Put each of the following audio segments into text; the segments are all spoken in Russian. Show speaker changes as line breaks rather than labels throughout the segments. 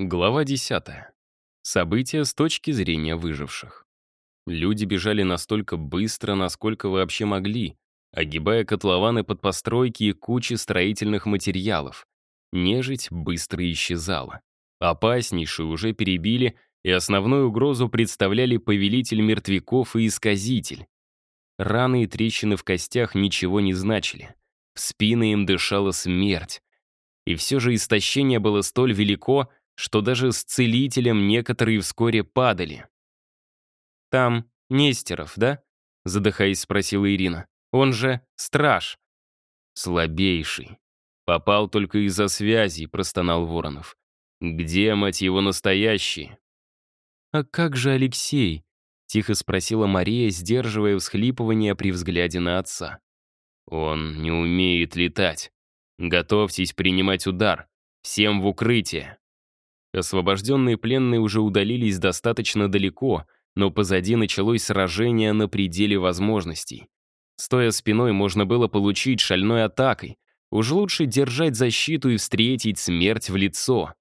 Глава 10. События с точки зрения выживших. Люди бежали настолько быстро, насколько вообще могли, огибая котлованы под постройки и кучи строительных материалов. Нежить быстро исчезала. Опаснейшие уже перебили, и основную угрозу представляли повелитель мертвяков и исказитель. Раны и трещины в костях ничего не значили. В спины им дышала смерть. И все же истощение было столь велико, что даже с целителем некоторые вскоре падали.
«Там Нестеров, да?» — задыхаясь, спросила Ирина. «Он же страж».
«Слабейший. Попал только из-за связи», — простонал Воронов. «Где, мать его, настоящий?»
«А как же Алексей?» — тихо спросила Мария, сдерживая всхлипывание при взгляде на отца.
«Он не умеет летать. Готовьтесь принимать удар. Всем в укрытие». Освобожденные пленные уже удалились достаточно далеко, но позади началось сражение на пределе возможностей. Стоя спиной, можно было получить шальной атакой. Уж лучше держать защиту и встретить смерть в лицо.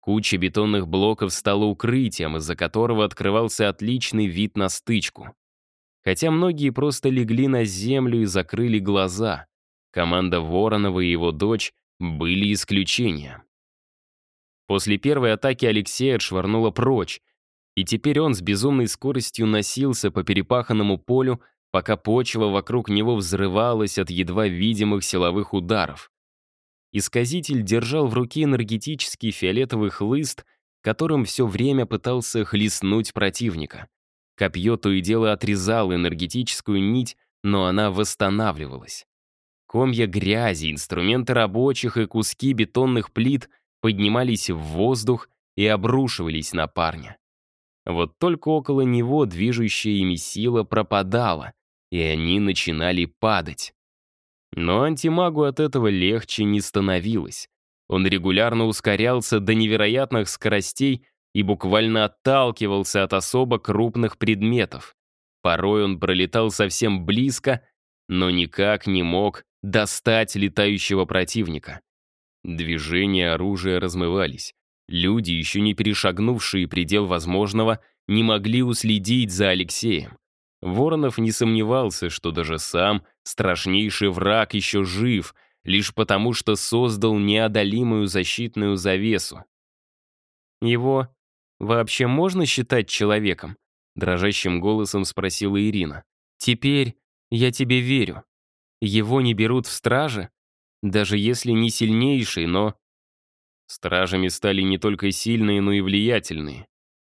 Куча бетонных блоков стала укрытием, из-за которого открывался отличный вид на стычку. Хотя многие просто легли на землю и закрыли глаза. Команда Воронова и его дочь были исключением. После первой атаки Алексея отшвырнуло прочь, и теперь он с безумной скоростью носился по перепаханному полю, пока почва вокруг него взрывалась от едва видимых силовых ударов. Исказитель держал в руке энергетический фиолетовый хлыст, которым все время пытался хлестнуть противника. Копье то и дело отрезало энергетическую нить, но она восстанавливалась. Комья грязи, инструменты рабочих и куски бетонных плит — поднимались в воздух и обрушивались на парня. Вот только около него движущая ими сила пропадала, и они начинали падать. Но антимагу от этого легче не становилось. Он регулярно ускорялся до невероятных скоростей и буквально отталкивался от особо крупных предметов. Порой он пролетал совсем близко, но никак не мог достать летающего противника. Движения оружия размывались. Люди, еще не перешагнувшие предел возможного, не могли уследить за Алексеем. Воронов не сомневался, что даже сам страшнейший враг еще жив, лишь потому что создал неодолимую защитную завесу.
«Его вообще можно считать человеком?» дрожащим голосом спросила Ирина. «Теперь я тебе верю. Его не берут в стражи, даже если не сильнейший, но...
Стражами стали не только сильные, но и влиятельные.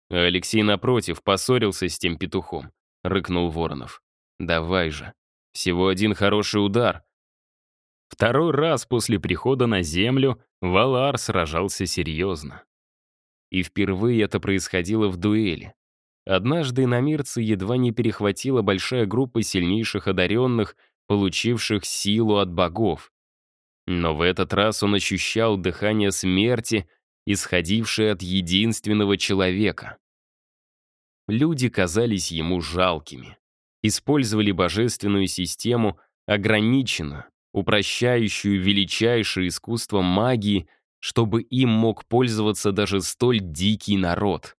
А Алексей, напротив, поссорился с тем петухом. Рыкнул Воронов. «Давай же. Всего один хороший удар». Второй раз после прихода на Землю Валар сражался серьезно. И впервые это происходило в дуэли. Однажды на Мирце едва не перехватила большая группа сильнейших одаренных, получивших силу от богов. Но в этот раз он ощущал дыхание смерти, исходившее от единственного человека. Люди казались ему жалкими. Использовали божественную систему, ограниченно, упрощающую величайшее искусство магии, чтобы им мог пользоваться даже столь дикий народ.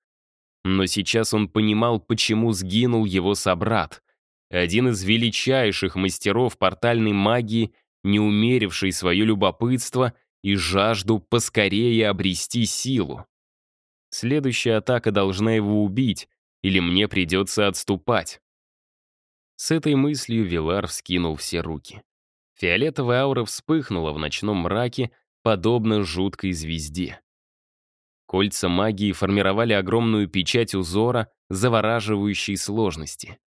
Но сейчас он понимал, почему сгинул его собрат. Один из величайших мастеров портальной магии — не умеривший свое любопытство и жажду поскорее обрести силу. Следующая атака должна его убить, или мне придется отступать. С этой мыслью Вилар вскинул все руки. Фиолетовая аура вспыхнула в ночном мраке, подобно жуткой звезде. Кольца магии формировали огромную печать узора, завораживающей сложности.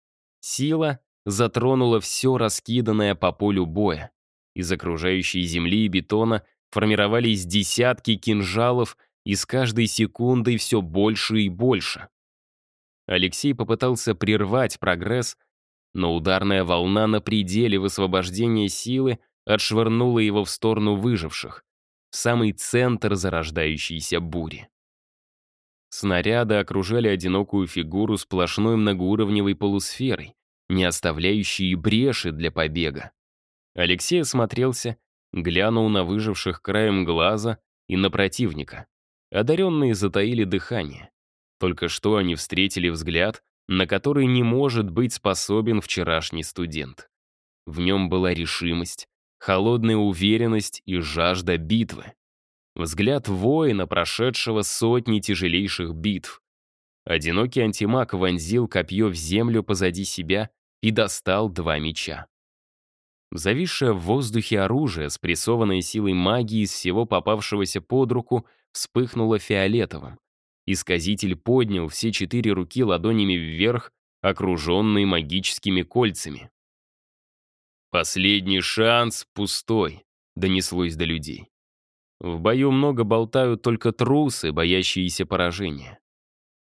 Сила затронула все раскиданное по полю боя. Из окружающей земли и бетона формировались десятки кинжалов, и с каждой секундой все больше и больше. Алексей попытался прервать прогресс, но ударная волна на пределе высвобождения силы отшвырнула его в сторону выживших, в самый центр зарождающейся бури. Снаряды окружали одинокую фигуру сплошной многоуровневой полусферой, не оставляющей бреши для побега. Алексей осмотрелся, глянул на выживших краем глаза и на противника. Одаренные затаили дыхание. Только что они встретили взгляд, на который не может быть способен вчерашний студент. В нем была решимость, холодная уверенность и жажда битвы. Взгляд воина, прошедшего сотни тяжелейших битв. Одинокий антимаг вонзил копье в землю позади себя и достал два меча. Зависшее в воздухе оружие, спрессованное силой магии из всего попавшегося под руку, вспыхнуло фиолетовым. Исказитель поднял все четыре руки ладонями вверх, окруженные магическими кольцами. «Последний шанс пустой», — донеслось до людей. В бою много болтают только трусы, боящиеся поражения.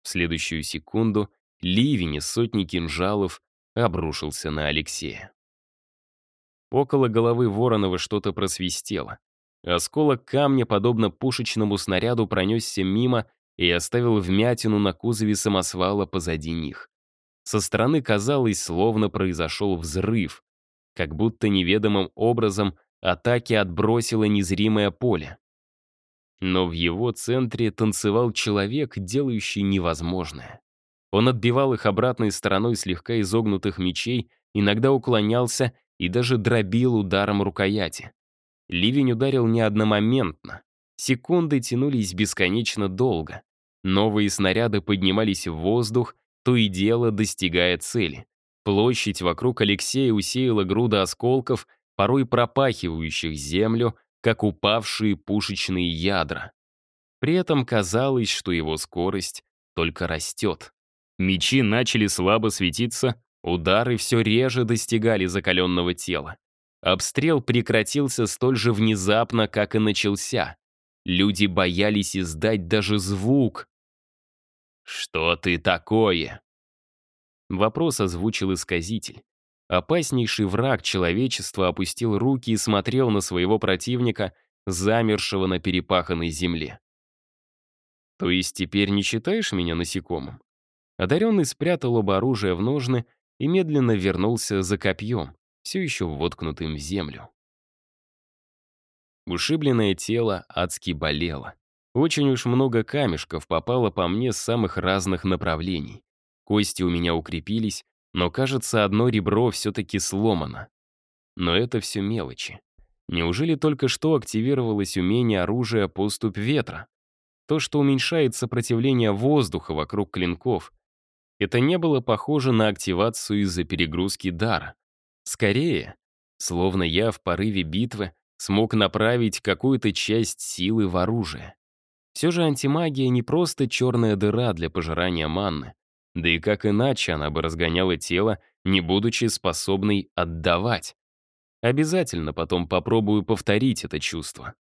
В следующую секунду ливень из сотни кинжалов обрушился на Алексея. Около головы Воронова что-то просвистело. Осколок камня, подобно пушечному снаряду, пронесся мимо и оставил вмятину на кузове самосвала позади них. Со стороны казалось, словно произошел взрыв, как будто неведомым образом атаки отбросило незримое поле. Но в его центре танцевал человек, делающий невозможное. Он отбивал их обратной стороной слегка изогнутых мечей, иногда уклонялся и даже дробил ударом рукояти. Ливень ударил не одномоментно. Секунды тянулись бесконечно долго. Новые снаряды поднимались в воздух, то и дело достигая цели. Площадь вокруг Алексея усеяла груда осколков, порой пропахивающих землю, как упавшие пушечные ядра. При этом казалось, что его скорость только растет. Мечи начали слабо светиться, удары все реже достигали закаленного тела. Обстрел прекратился столь же внезапно, как и начался. Люди боялись издать даже звук. «Что ты такое?» Вопрос озвучил исказитель. Опаснейший враг человечества опустил руки и смотрел на своего противника, замершего на перепаханной земле. «То есть теперь не считаешь меня насекомым?» Одаренный спрятал оба оружия в ножны и медленно вернулся за копьем, все еще воткнутым в землю. Ушибленное тело адски болело. Очень уж много камешков попало по мне с самых разных направлений. Кости у меня укрепились, но, кажется, одно ребро все-таки сломано. Но это все мелочи. Неужели только что активировалось умение оружия поступь ветра? То, что уменьшает сопротивление воздуха вокруг клинков, это не было похоже на активацию из-за перегрузки дара. Скорее, словно я в порыве битвы смог направить какую-то часть силы в оружие. Все же антимагия не просто черная дыра для пожирания манны. Да и как иначе она бы разгоняла тело, не будучи способной отдавать. Обязательно потом попробую повторить это чувство.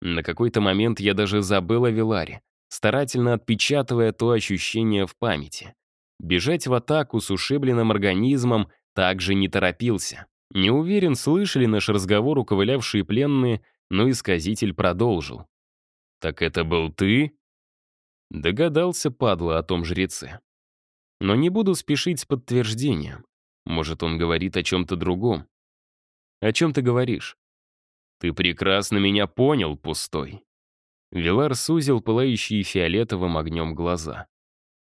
На какой-то момент я даже забыл о Виларе, старательно отпечатывая то ощущение в памяти. Бежать в атаку с ушибленным организмом также не торопился. Не уверен, слышали наш разговор уковылявшие пленные, но исказитель продолжил. «Так это был ты?» Догадался, падла, о том жреце. Но не буду спешить с подтверждением. Может, он говорит о чем-то другом. О чем ты говоришь? Ты прекрасно меня понял, пустой. Вилар сузил пылающие фиолетовым огнем глаза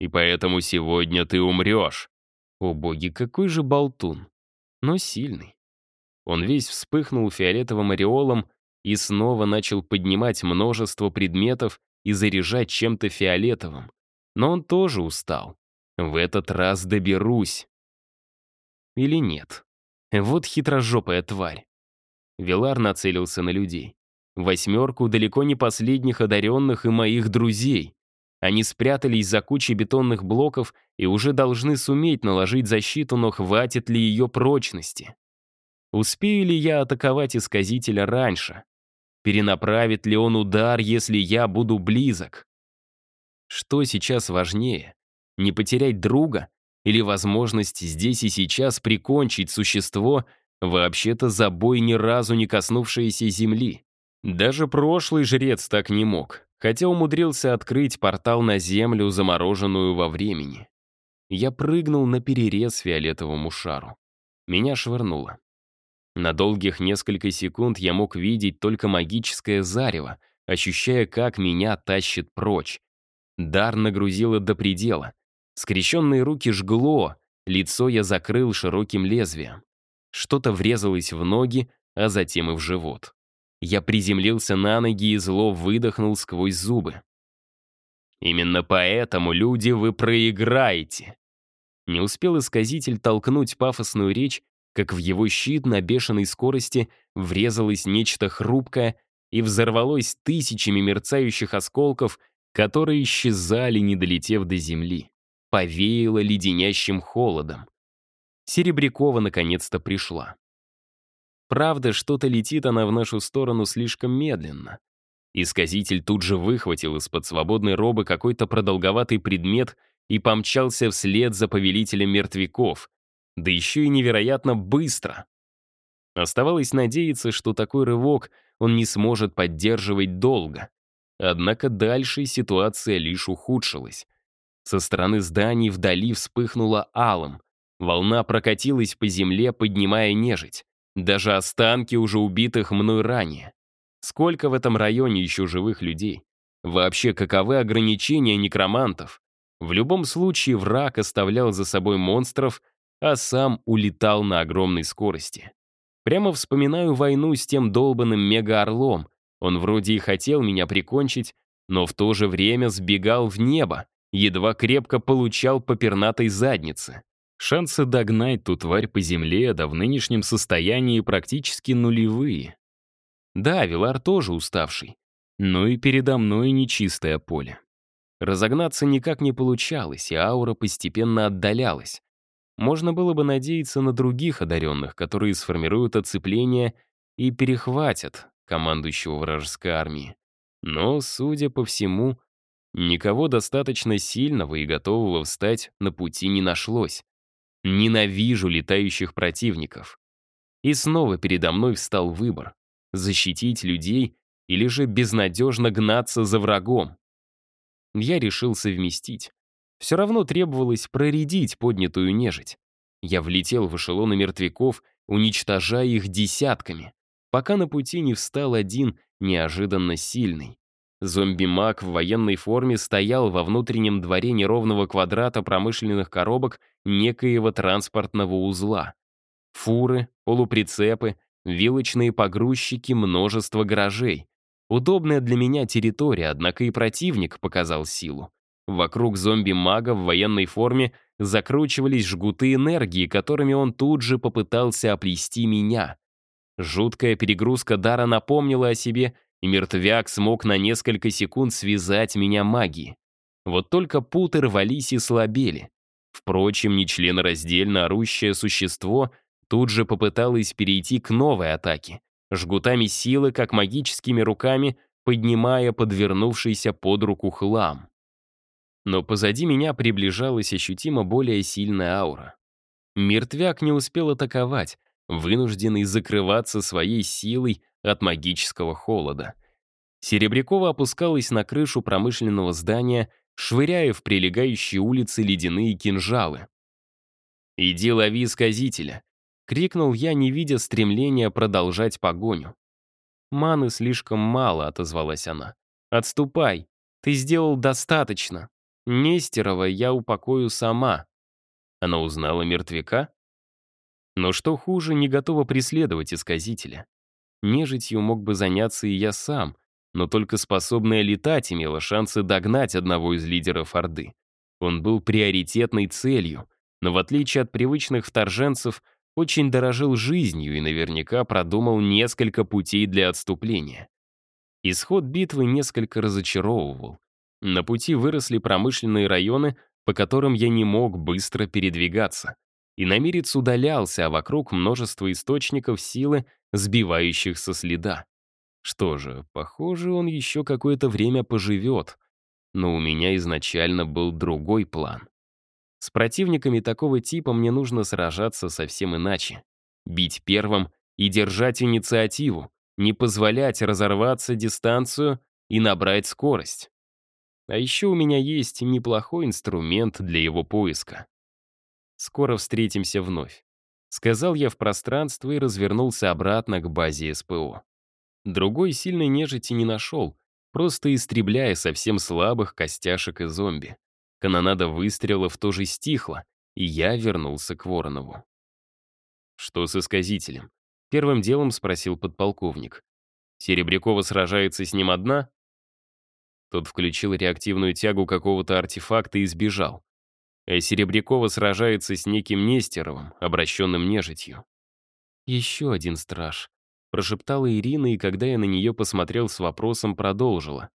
и поэтому сегодня ты умрешь. О боги, какой же болтун. Но сильный. Он весь вспыхнул фиолетовым ореолом и снова начал поднимать множество предметов и заряжать чем-то фиолетовым. Но он тоже устал. В этот раз доберусь. Или нет? Вот хитрожопая тварь. Велар нацелился на людей. Восьмерку далеко не последних одаренных и моих друзей. Они спрятались за кучей бетонных блоков и уже должны суметь наложить защиту, но хватит ли ее прочности? Успею ли я атаковать исказителя раньше? Перенаправит ли он удар, если я буду близок? Что сейчас важнее? Не потерять друга или возможность здесь и сейчас прикончить существо, вообще-то за бой ни разу не коснувшееся земли? Даже прошлый жрец так не мог хотя умудрился открыть портал на землю, замороженную во времени. Я прыгнул на перерез фиолетовому шару. Меня швырнуло. На долгих несколько секунд я мог видеть только магическое зарево, ощущая, как меня тащит прочь. Дар нагрузило до предела. Скрещенные руки жгло, лицо я закрыл широким лезвием. Что-то врезалось в ноги, а затем и в живот. Я приземлился на ноги и зло выдохнул сквозь зубы. «Именно поэтому, люди, вы проиграете!» Не успел исказитель толкнуть пафосную речь, как в его щит на бешеной скорости врезалось нечто хрупкое и взорвалось тысячами мерцающих осколков, которые исчезали, не долетев до земли. Повеяло леденящим холодом. Серебрякова наконец-то пришла. Правда, что-то летит она в нашу сторону слишком медленно. Исказитель тут же выхватил из-под свободной робы какой-то продолговатый предмет и помчался вслед за повелителем мертвяков, да еще и невероятно быстро. Оставалось надеяться, что такой рывок он не сможет поддерживать долго. Однако дальше ситуация лишь ухудшилась. Со стороны зданий вдали вспыхнула алым. Волна прокатилась по земле, поднимая нежить. Даже останки уже убитых мной ранее. Сколько в этом районе еще живых людей? Вообще, каковы ограничения некромантов? В любом случае, враг оставлял за собой монстров, а сам улетал на огромной скорости. Прямо вспоминаю войну с тем долбанным мега-орлом. Он вроде и хотел меня прикончить, но в то же время сбегал в небо, едва крепко получал по пернатой заднице. Шансы догнать ту тварь по земле, да в нынешнем состоянии практически нулевые. Да, Вилар тоже уставший, но и передо мной нечистое поле. Разогнаться никак не получалось, и аура постепенно отдалялась. Можно было бы надеяться на других одаренных, которые сформируют оцепление и перехватят командующего вражеской армии. Но, судя по всему, никого достаточно сильного и готового встать на пути не нашлось. Ненавижу летающих противников. И снова передо мной встал выбор — защитить людей или же безнадежно гнаться за врагом. Я решил совместить. Все равно требовалось проредить поднятую нежить. Я влетел в эшелоны мертвяков, уничтожая их десятками, пока на пути не встал один неожиданно сильный. Зомби-маг в военной форме стоял во внутреннем дворе неровного квадрата промышленных коробок некоего транспортного узла. Фуры, полуприцепы, вилочные погрузчики, множество гаражей. Удобная для меня территория, однако и противник показал силу. Вокруг зомби-мага в военной форме закручивались жгуты энергии, которыми он тут же попытался оплести меня. Жуткая перегрузка дара напомнила о себе — и мертвяк смог на несколько секунд связать меня магией. Вот только путы рвались и слабели. Впрочем, нечленораздельно орущее существо тут же попыталось перейти к новой атаке, жгутами силы, как магическими руками, поднимая подвернувшийся под руку хлам. Но позади меня приближалась ощутимо более сильная аура. Мертвяк не успел атаковать, вынужденный закрываться своей силой от магического холода. Серебрякова опускалась на крышу промышленного здания, швыряя в прилегающие улицы ледяные кинжалы. «Иди лови сказителя!» — крикнул я, не видя стремления продолжать погоню. «Маны слишком мало», — отозвалась она. «Отступай! Ты сделал достаточно. Нестерова я упокою сама». Она узнала мертвяка? Но что хуже, не готова преследовать исказителя. Нежитью мог бы заняться и я сам, но только способная летать имела шансы догнать одного из лидеров Орды. Он был приоритетной целью, но в отличие от привычных вторженцев, очень дорожил жизнью и наверняка продумал несколько путей для отступления. Исход битвы несколько разочаровывал. На пути выросли промышленные районы, по которым я не мог быстро передвигаться. И намерец удалялся, а вокруг множество источников силы, сбивающих со следа. Что же, похоже, он еще какое-то время поживет. Но у меня изначально был другой план. С противниками такого типа мне нужно сражаться совсем иначе. Бить первым и держать инициативу, не позволять разорваться дистанцию и набрать скорость. А еще у меня есть неплохой инструмент для его поиска. Скоро встретимся вновь. Сказал я в пространство и развернулся обратно к базе СПО. Другой сильной нежити не нашел, просто истребляя совсем слабых костяшек и зомби. Канонада выстрелов тоже стихла, и я вернулся к Воронову. «Что с исказителем?» — первым делом спросил подполковник. «Серебрякова сражается с ним одна?» Тот включил реактивную тягу какого-то артефакта и сбежал. А Серебрякова сражается с неким Нестеровым, обращенным нежитью.
«Еще один страж», — прошептала Ирина, и когда я на нее посмотрел с вопросом, продолжила.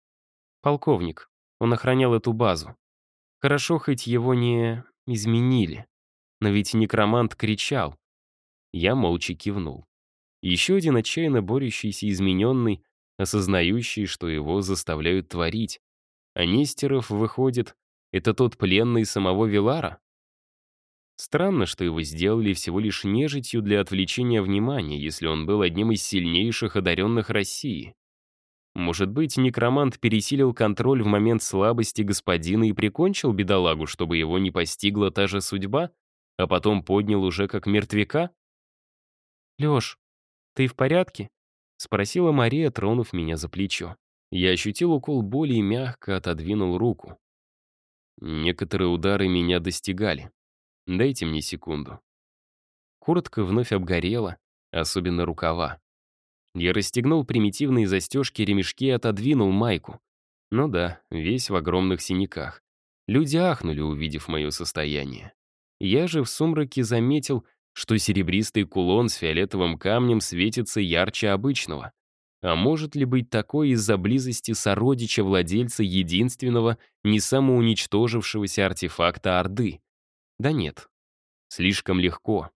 «Полковник, он охранял эту базу. Хорошо, хоть его не изменили. Но ведь некромант кричал». Я молча кивнул. Еще один отчаянно борющийся измененный, осознающий, что его заставляют творить. А Нестеров, выходит, это тот пленный самого Вилара? Странно, что его сделали всего лишь нежитью для отвлечения внимания, если он был одним из сильнейших одаренных России. Может быть, некромант пересилил контроль в момент слабости господина и прикончил бедолагу, чтобы его не постигла та же судьба, а потом поднял уже как мертвяка? «Лёш, ты в порядке?» — спросила Мария, тронув меня за плечо. Я ощутил укол боли и мягко отодвинул руку.
Некоторые удары меня достигали. Дайте мне секунду.
Куртка вновь обгорела, особенно рукава. Я расстегнул примитивные застежки ремешки и отодвинул майку. Ну да, весь в огромных синяках. Люди ахнули, увидев мое состояние. Я же в сумраке заметил, что серебристый кулон с фиолетовым камнем светится ярче обычного. А может ли быть такое из-за близости сородича владельца единственного, не самоуничтожившегося артефакта Орды? Да нет, слишком легко.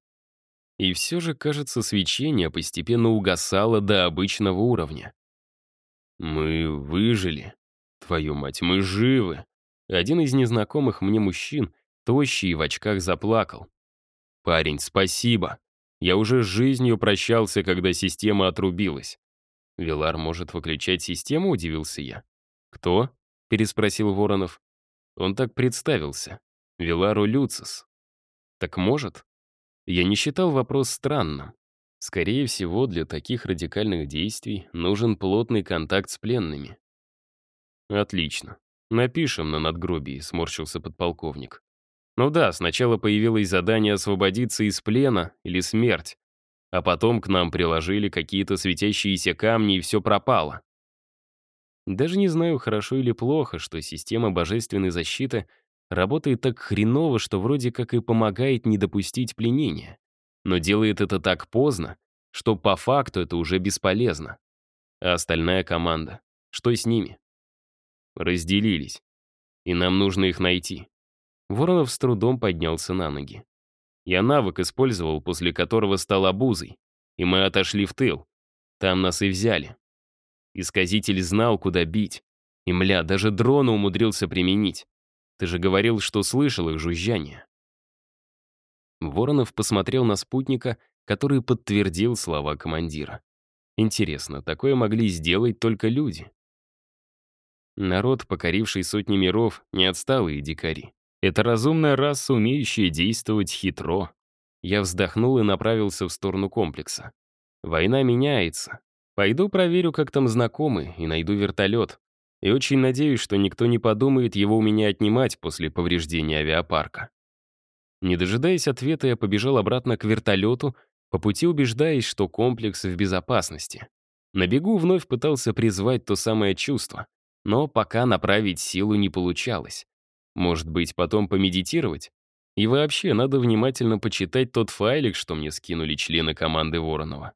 И все же, кажется, свечение постепенно угасало до обычного уровня.
«Мы выжили. Твою мать, мы живы!»
Один из незнакомых мне мужчин, тощий и в очках, заплакал.
«Парень, спасибо. Я уже с жизнью прощался, когда система отрубилась».
«Вилар может выключать систему?» — удивился я.
«Кто?» — переспросил Воронов.
Он так представился. Вилару Люцис. Так может? Я не считал вопрос странным. Скорее всего, для таких радикальных действий нужен плотный контакт с пленными.
Отлично. Напишем на надгробии, сморщился подполковник.
Ну да, сначала появилось задание освободиться из плена или смерть, а потом к нам приложили какие-то светящиеся камни, и все пропало. Даже не знаю, хорошо или плохо, что система божественной защиты — Работает так хреново, что вроде как и помогает не допустить пленения. Но делает это так поздно, что по факту это уже бесполезно. А остальная команда, что с ними?
Разделились. И нам нужно их найти.
Воронов с трудом поднялся на ноги. Я навык использовал, после которого стал обузой. И мы отошли в тыл. Там нас и взяли. Исказитель знал, куда бить. И, мля, даже дрона умудрился применить. Ты же говорил, что слышал их жужжание». Воронов посмотрел на спутника, который подтвердил слова командира. Интересно, такое могли сделать только люди. Народ, покоривший сотни миров, не отсталые дикари. Это разумная раса, умеющая действовать хитро. Я вздохнул и направился в сторону комплекса. Война меняется. Пойду проверю, как там знакомы, и найду вертолет и очень надеюсь, что никто не подумает его у меня отнимать после повреждения авиапарка. Не дожидаясь ответа, я побежал обратно к вертолету, по пути убеждаясь, что комплекс в безопасности. На бегу вновь пытался призвать то самое чувство, но пока направить силу не получалось. Может быть, потом помедитировать? И вообще, надо внимательно почитать тот файлик, что мне скинули члены команды Воронова.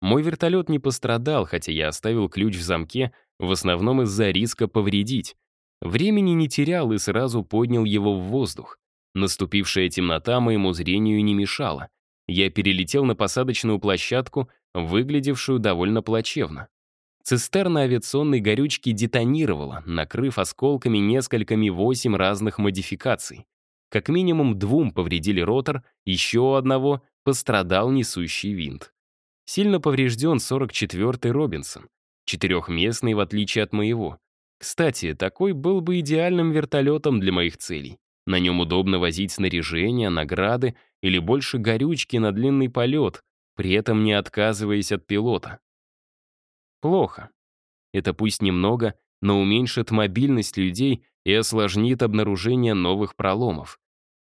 Мой вертолет не пострадал, хотя я оставил ключ в замке, в основном из-за риска повредить. Времени не терял и сразу поднял его в воздух. Наступившая темнота моему зрению не мешала. Я перелетел на посадочную площадку, выглядевшую довольно плачевно. Цистерна авиационной горючки детонировала, накрыв осколками несколько Ми-8 разных модификаций. Как минимум двум повредили ротор, еще одного пострадал несущий винт. Сильно поврежден 44-й Робинсон четырехместный в отличие от моего. Кстати, такой был бы идеальным вертолетом для моих целей. На нем удобно возить снаряжение, награды или больше горючки на длинный полет, при этом не отказываясь от пилота. Плохо. Это пусть немного,
но уменьшит мобильность людей и осложнит обнаружение новых проломов.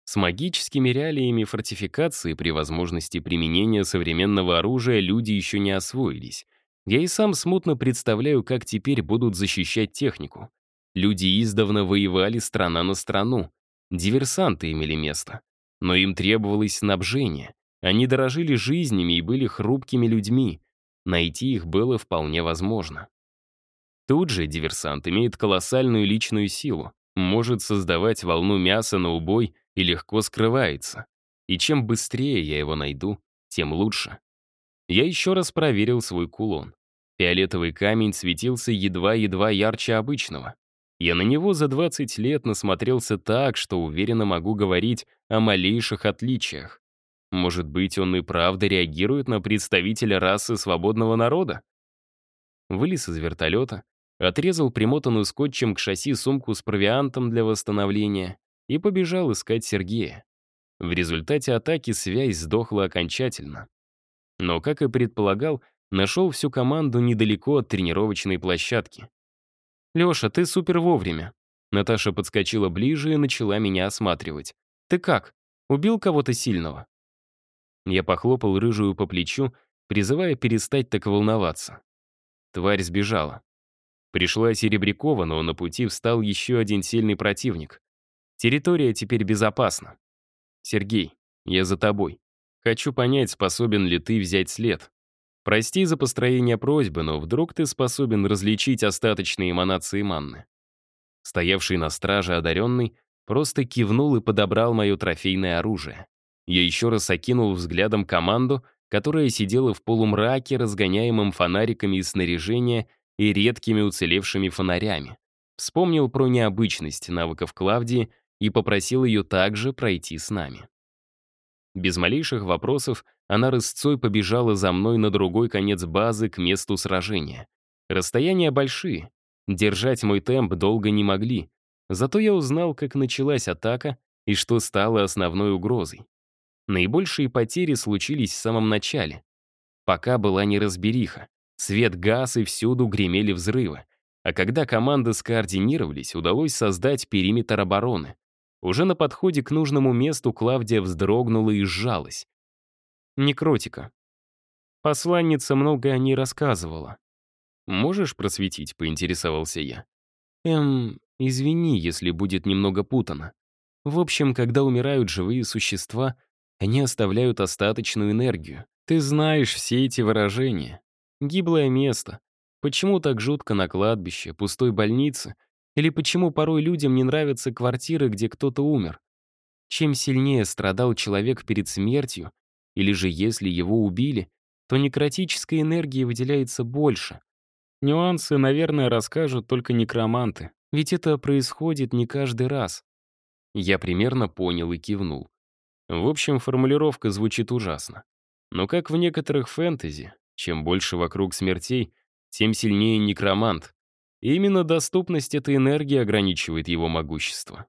С магическими реалиями фортификации при возможности применения современного оружия люди еще не освоились. Я и сам смутно представляю, как теперь будут защищать технику. Люди издавна воевали страна на страну. Диверсанты имели место. Но им требовалось снабжение. Они дорожили жизнями и были хрупкими людьми. Найти их было вполне возможно. Тут же диверсант имеет колоссальную личную силу, может создавать волну мяса на убой и легко скрывается. И чем быстрее я его найду, тем лучше. Я еще раз проверил свой кулон. Фиолетовый камень светился едва-едва ярче обычного. Я на него за 20 лет насмотрелся так, что уверенно могу говорить о малейших отличиях. Может быть, он и правда реагирует на представителя расы свободного народа? Вылез из вертолета, отрезал примотанную скотчем к шасси сумку с провиантом для восстановления и побежал искать Сергея. В результате атаки связь сдохла окончательно. Но, как и предполагал, нашел всю команду недалеко от тренировочной площадки. «Леша, ты супер вовремя». Наташа подскочила ближе и начала меня осматривать. «Ты как? Убил кого-то сильного?» Я похлопал рыжую по плечу, призывая перестать так волноваться. Тварь сбежала. Пришла Серебрякова, но на пути встал еще один сильный противник. Территория теперь безопасна. Сергей, я за тобой. Хочу понять, способен ли ты взять след. Прости за построение просьбы, но вдруг ты способен различить остаточные эманации манны. Стоявший на страже одаренный просто кивнул и подобрал мое трофейное оружие. Я еще раз окинул взглядом команду, которая сидела в полумраке, разгоняемым фонариками из снаряжения и редкими уцелевшими фонарями. Вспомнил про необычность навыков Клавдии и попросил ее также пройти с нами. Без малейших вопросов она рысцой побежала за мной на другой конец базы к месту сражения. Расстояния большие. Держать мой темп долго не могли. Зато я узнал, как началась атака и что стало основной угрозой. Наибольшие потери случились в самом начале. Пока была неразбериха. Свет газ и всюду гремели взрывы. А когда команды скоординировались, удалось создать периметр обороны. Уже на подходе к нужному месту Клавдия вздрогнула и сжалась. Некротика. Посланница много о ней рассказывала. «Можешь просветить?» — поинтересовался я. «Эм, извини, если будет немного путано. В общем, когда умирают живые существа, они оставляют остаточную энергию. Ты знаешь все эти выражения. Гиблое место. Почему так жутко на кладбище, пустой больнице? Или почему порой людям не нравятся квартиры, где кто-то умер? Чем сильнее страдал человек перед смертью, или же если его убили, то некротической энергии выделяется больше. Нюансы, наверное, расскажут только некроманты, ведь это происходит не каждый раз. Я примерно понял и кивнул. В общем, формулировка звучит ужасно. Но как в некоторых фэнтези, чем больше вокруг смертей, тем сильнее некромант. И именно доступность этой энергии ограничивает его могущество.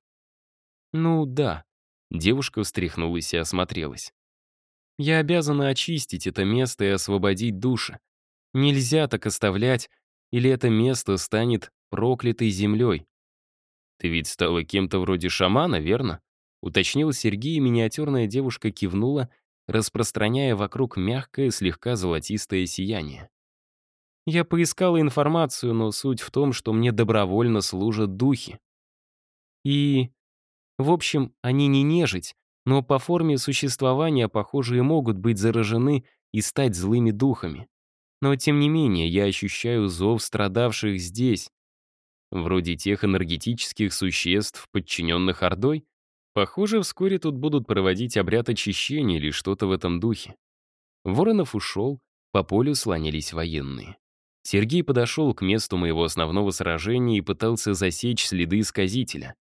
Ну да. Девушка встряхнулась и осмотрелась. Я обязана очистить это место и освободить души. Нельзя так оставлять, или это место станет проклятой землей. Ты ведь стала кем-то вроде шамана, верно? Уточнил Сергей, и миниатюрная девушка кивнула, распространяя вокруг мягкое, слегка золотистое сияние. Я поискала информацию, но суть в том, что мне добровольно служат духи. И, в общем, они не нежить, но по форме существования, похоже, и могут быть заражены и стать злыми духами. Но, тем не менее, я ощущаю зов страдавших здесь, вроде тех энергетических существ, подчиненных Ордой. Похоже, вскоре тут будут проводить обряд очищения или что-то в этом духе. Воронов ушел, по полю слонялись военные. Сергей подошел к месту моего основного сражения и пытался засечь следы исказителя.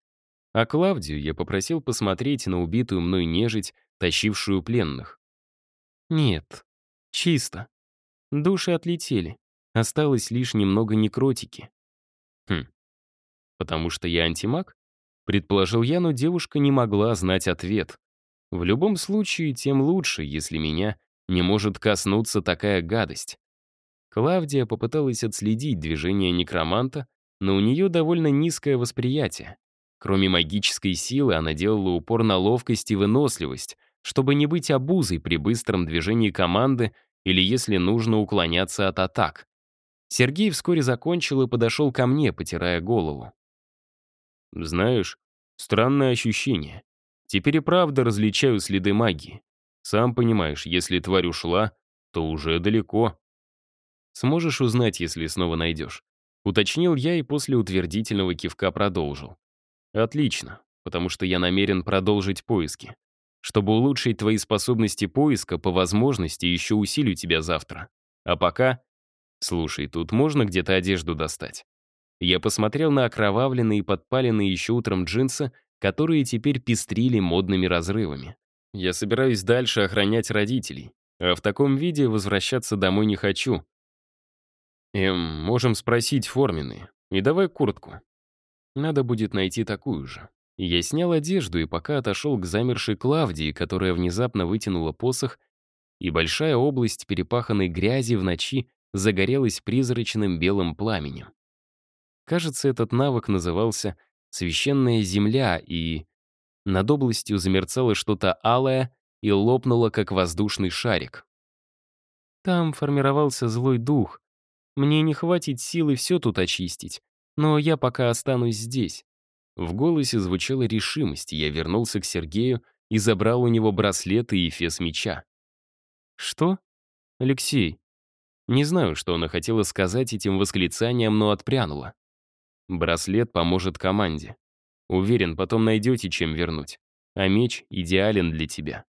А Клавдию я попросил посмотреть на убитую мной нежить, тащившую пленных. Нет, чисто. Души отлетели. Осталось лишь немного некротики. Хм. Потому что я антимаг? Предположил я, но девушка не могла знать ответ. В любом случае, тем лучше, если меня не может коснуться такая гадость. Клавдия попыталась отследить движение некроманта,
но у нее довольно низкое восприятие. Кроме магической силы, она делала упор на ловкость и выносливость, чтобы не быть обузой при быстром движении команды или если нужно уклоняться от атак. Сергей вскоре закончил и подошел ко мне, потирая голову.
«Знаешь, странное ощущение. Теперь и правда различаю следы магии. Сам понимаешь, если тварь ушла, то уже далеко.
Сможешь узнать, если снова найдешь?» Уточнил я и после утвердительного кивка продолжил. «Отлично, потому что я намерен продолжить поиски. Чтобы улучшить твои способности поиска, по возможности еще усилю тебя завтра. А пока... Слушай, тут можно где-то одежду достать?» Я посмотрел на окровавленные и подпаленные еще утром джинсы, которые теперь пестрили модными разрывами. Я собираюсь дальше охранять родителей, а в таком виде возвращаться домой не хочу.
Эм, можем спросить форменные. И давай куртку.
Надо будет найти такую же. Я снял одежду и пока отошел к замершей Клавдии, которая внезапно вытянула посох, и большая область перепаханной грязи в ночи загорелась призрачным белым пламенем. Кажется, этот навык назывался «Священная земля», и над областью замерцало что-то алое и лопнуло, как воздушный шарик. Там формировался злой дух. Мне не хватит силы все тут очистить, но я пока останусь здесь. В голосе звучала решимость, я вернулся к Сергею и забрал у него браслет и эфес меча. «Что? Алексей?» Не знаю, что она хотела сказать этим восклицанием, но отпрянула. Браслет поможет команде. Уверен, потом найдете, чем вернуть. А меч идеален для тебя.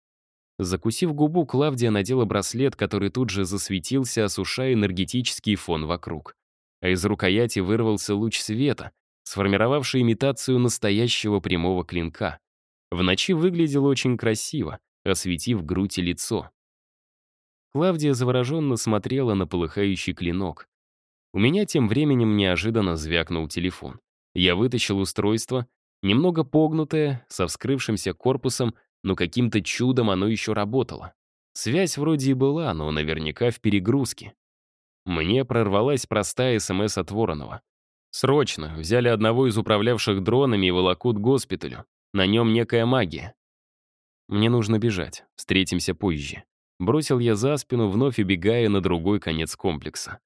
Закусив губу, Клавдия надела браслет, который тут же засветился, осушая энергетический фон вокруг. А из рукояти вырвался луч света, сформировавший имитацию настоящего прямого клинка. В ночи выглядело очень красиво, осветив грудь и лицо. Клавдия завороженно смотрела на полыхающий клинок. У меня тем временем неожиданно звякнул телефон. Я вытащил устройство, немного погнутое, со вскрывшимся корпусом, но каким-то чудом оно еще работало. Связь вроде и была, но наверняка в перегрузке. Мне прорвалась простая СМС от Воронова. Срочно, взяли одного из управлявших дронами и волокут к госпиталю. На нем некая магия. Мне нужно бежать, встретимся позже. Бросил я за спину, вновь убегая на другой конец комплекса.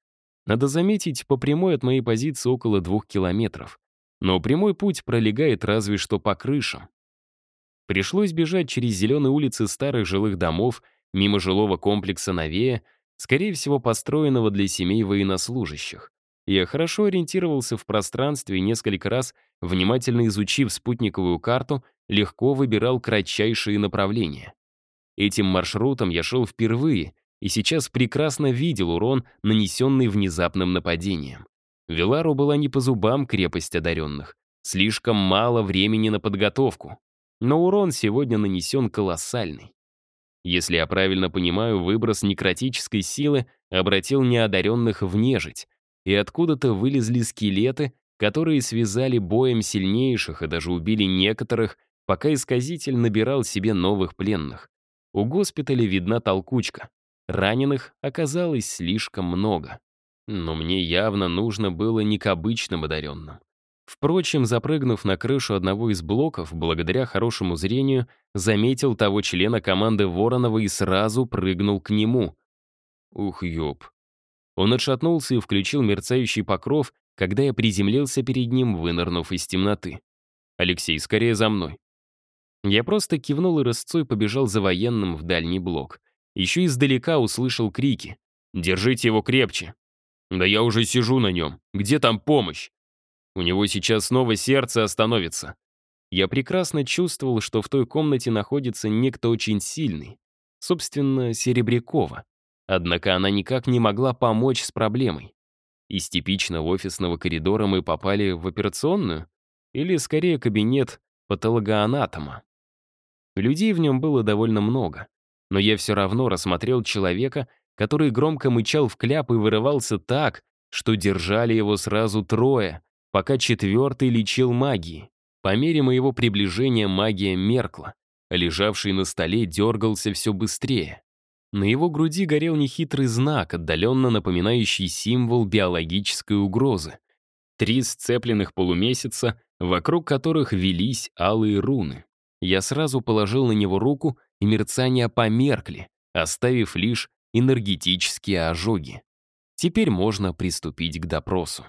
Надо заметить, по прямой от моей позиции около двух километров. Но прямой путь пролегает разве что по крышам. Пришлось бежать через зеленые улицы старых жилых домов, мимо жилого комплекса новее, скорее всего, построенного для семей военнослужащих. Я хорошо ориентировался в пространстве и несколько раз, внимательно изучив спутниковую карту, легко выбирал кратчайшие направления. Этим маршрутом я шел впервые и сейчас прекрасно видел урон, нанесенный внезапным нападением. Велару была не по зубам крепость одаренных. Слишком мало времени на подготовку. Но урон сегодня нанесен колоссальный. Если я правильно понимаю, выброс некротической силы обратил неодаренных в нежить, и откуда-то вылезли скелеты, которые связали боем сильнейших и даже убили некоторых, пока исказитель набирал себе новых пленных. У госпиталя видна толкучка. Раненых оказалось слишком много. Но мне явно нужно было не к обычным одаренным. Впрочем, запрыгнув на крышу одного из блоков, благодаря хорошему зрению, заметил того члена команды Воронова и сразу прыгнул к нему. Ух, ёб. Он отшатнулся и включил мерцающий покров, когда я приземлился перед ним, вынырнув из темноты. «Алексей, скорее за мной». Я просто кивнул и рысцой побежал за военным в дальний блок. Еще издалека услышал крики. «Держите его крепче!» «Да я уже сижу на нем. Где там помощь?» «У него сейчас снова сердце остановится». Я прекрасно чувствовал, что в той комнате находится некто очень сильный. Собственно, Серебрякова. Однако она никак не могла помочь с проблемой. Из типичного офисного коридора мы попали в операционную? Или, скорее, кабинет патологоанатома? Людей в нем было довольно много. Но я все равно рассмотрел человека, который громко мычал в кляп и вырывался так, что держали его сразу трое, пока четвертый лечил магией. По мере моего приближения магия меркла, лежавший на столе дергался все быстрее. На его груди горел нехитрый знак, отдаленно напоминающий символ биологической угрозы.
Три сцепленных полумесяца, вокруг которых велись алые руны. Я сразу положил на него руку, и мерцания померкли, оставив лишь энергетические ожоги. Теперь можно приступить к допросу.